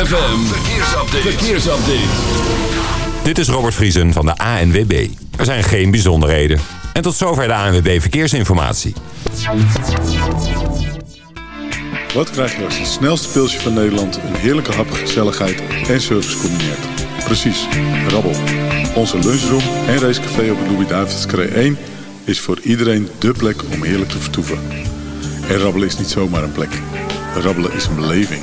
ZFM, verkeersupdate. verkeersupdate. Dit is Robert Vriesen van de ANWB. Er zijn geen bijzonderheden. En tot zover de ANWB Verkeersinformatie. Wat krijg je als het snelste pilsje van Nederland... een heerlijke hap, gezelligheid en service combineert? Precies, rabbel. Onze lunchroom en racecafé op het Louis-David's 1... is voor iedereen dé plek om heerlijk te vertoeven. En rabbelen is niet zomaar een plek. Rabbelen is een beleving.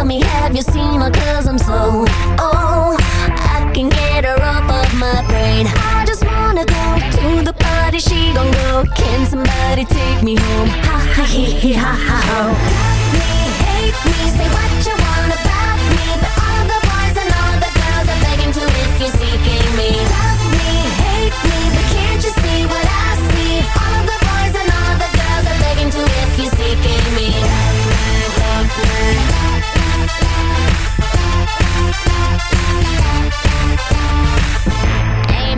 tell me, have you seen her? Cause I'm so oh, I can get her off of my brain. I just wanna go to the party, she gon' go. Can somebody take me home? Ha ha hee hee ha ha ho. Love me, hate me, say what you want about me. But all the boys and all the girls are begging to if you're seeking me. Love me, hate me, but can't you see what I see? All the boys and all the girls are begging to if you're seeking me. Love me, love me.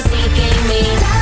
seeking me.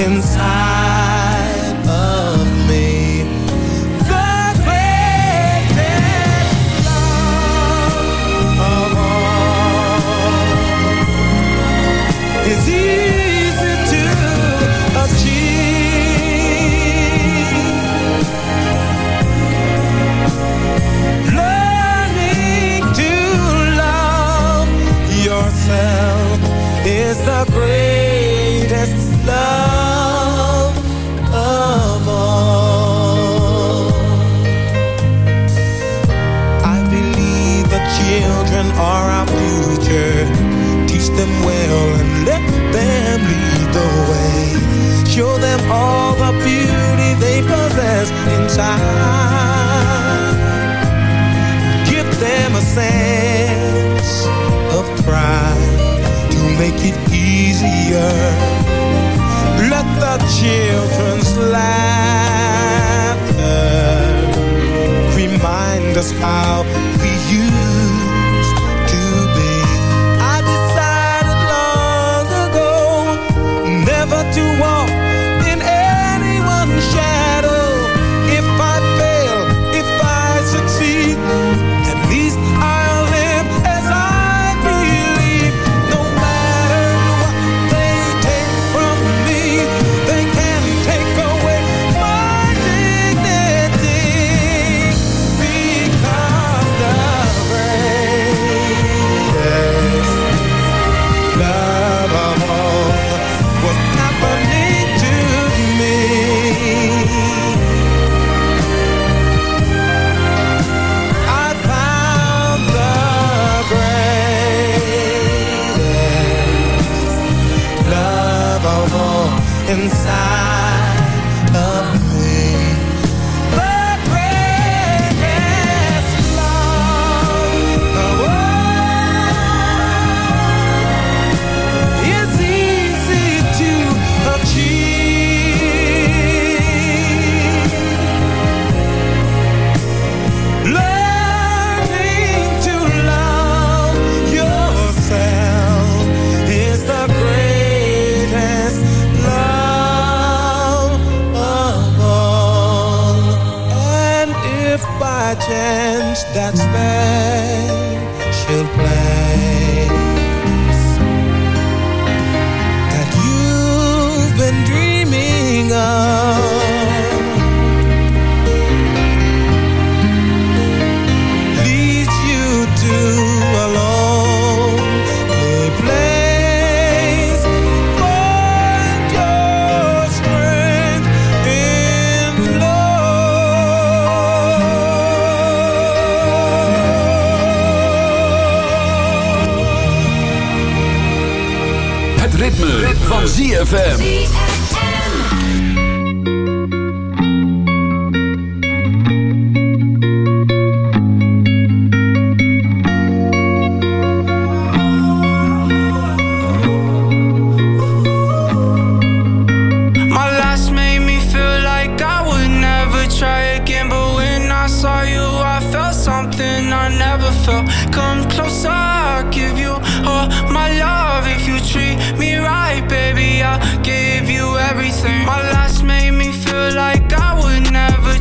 inside.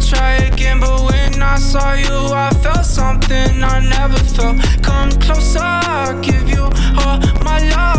try again, but when I saw you, I felt something I never felt. Come closer, I'll give you all my love.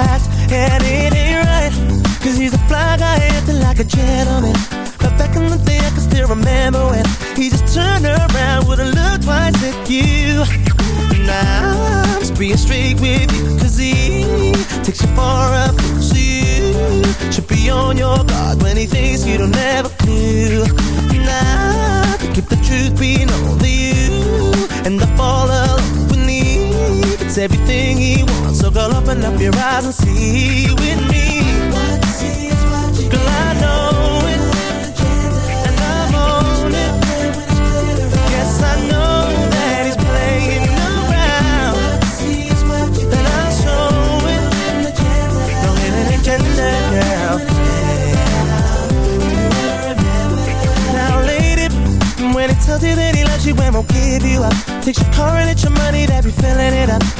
fast, and it ain't right. Cause he's a fly guy acting like a gentleman. But back in the day, I can still remember when he just turned around, wouldn't look twice at you. Now I'm just being straight with you, cause he takes you far up. So you should be on your guard when he thinks you don't ever do. Now, keep the truth being only you and the fall alone everything he wants. So girl, open up your eyes and see with me. Girl, I know and I'm on it. I know that he's playing around, I'll now. Now, when he tells you that he loves you and won't give you up, takes your car and it's your money that be filling it up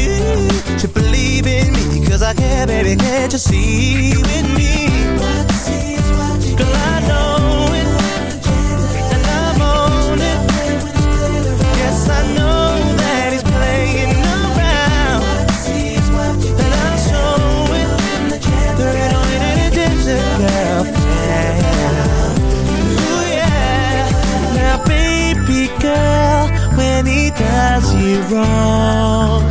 should believe in me Cause I care, baby, can't you see with me? Girl, I know it. And I'm on it. Yes, I know that he's playing around. And I'll show it There ain't no any different, girl Ooh, yeah. Now, baby, girl When he does you wrong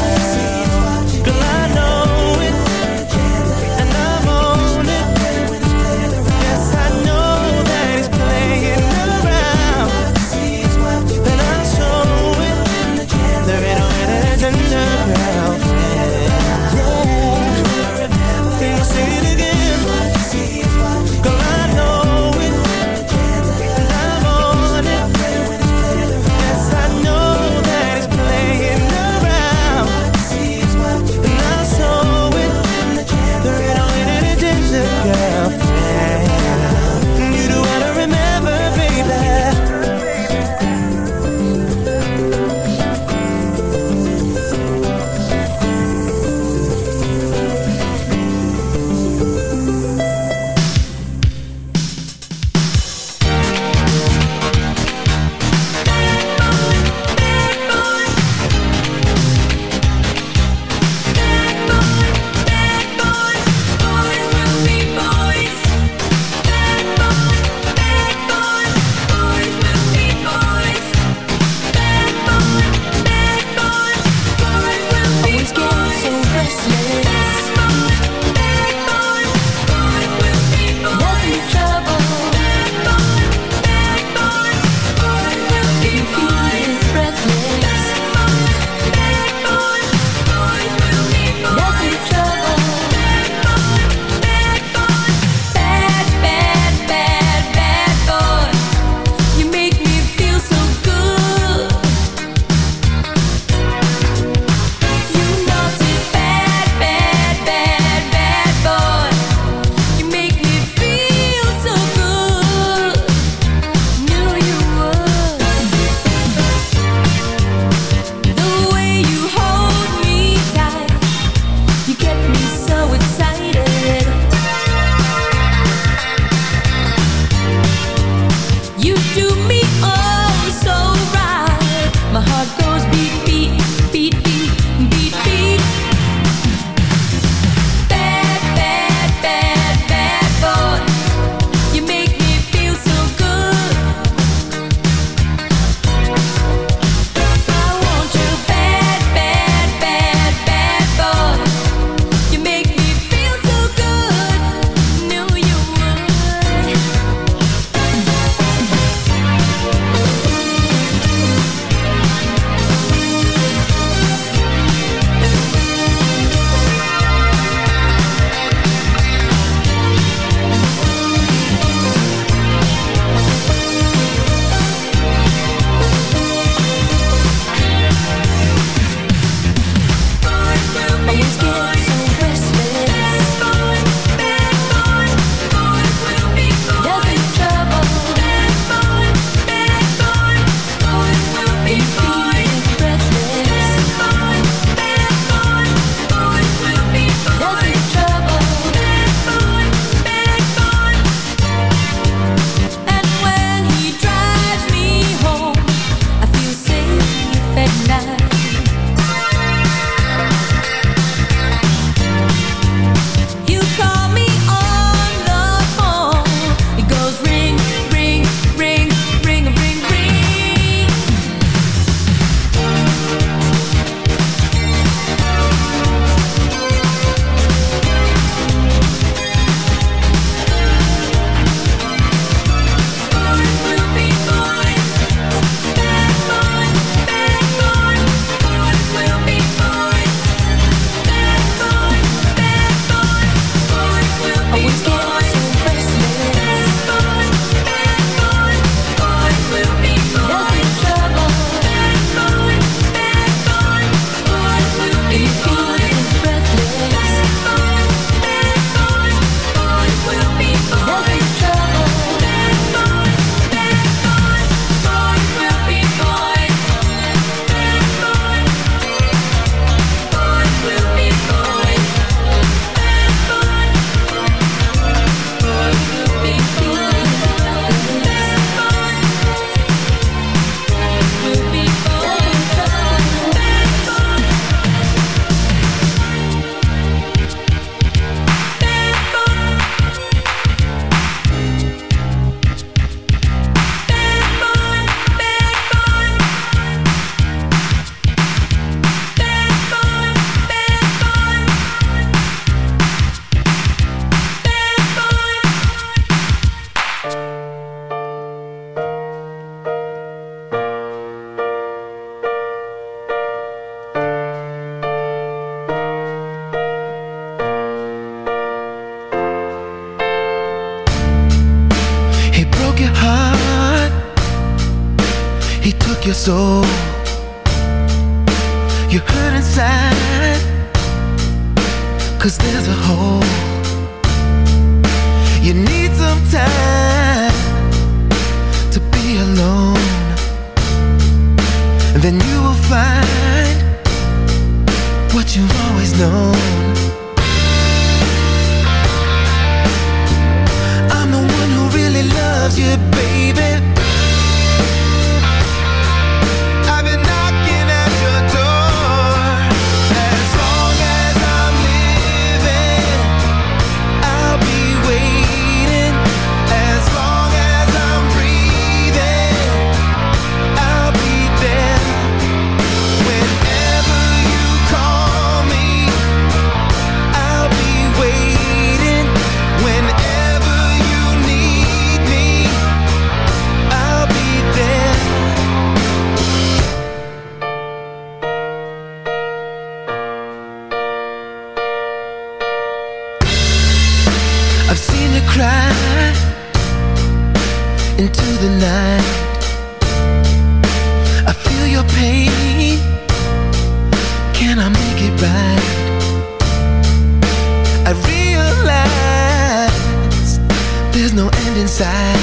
Just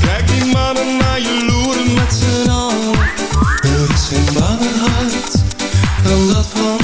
Kijk die mannen naar je loeren met z'n allen. Er is geen bange hart dan dat van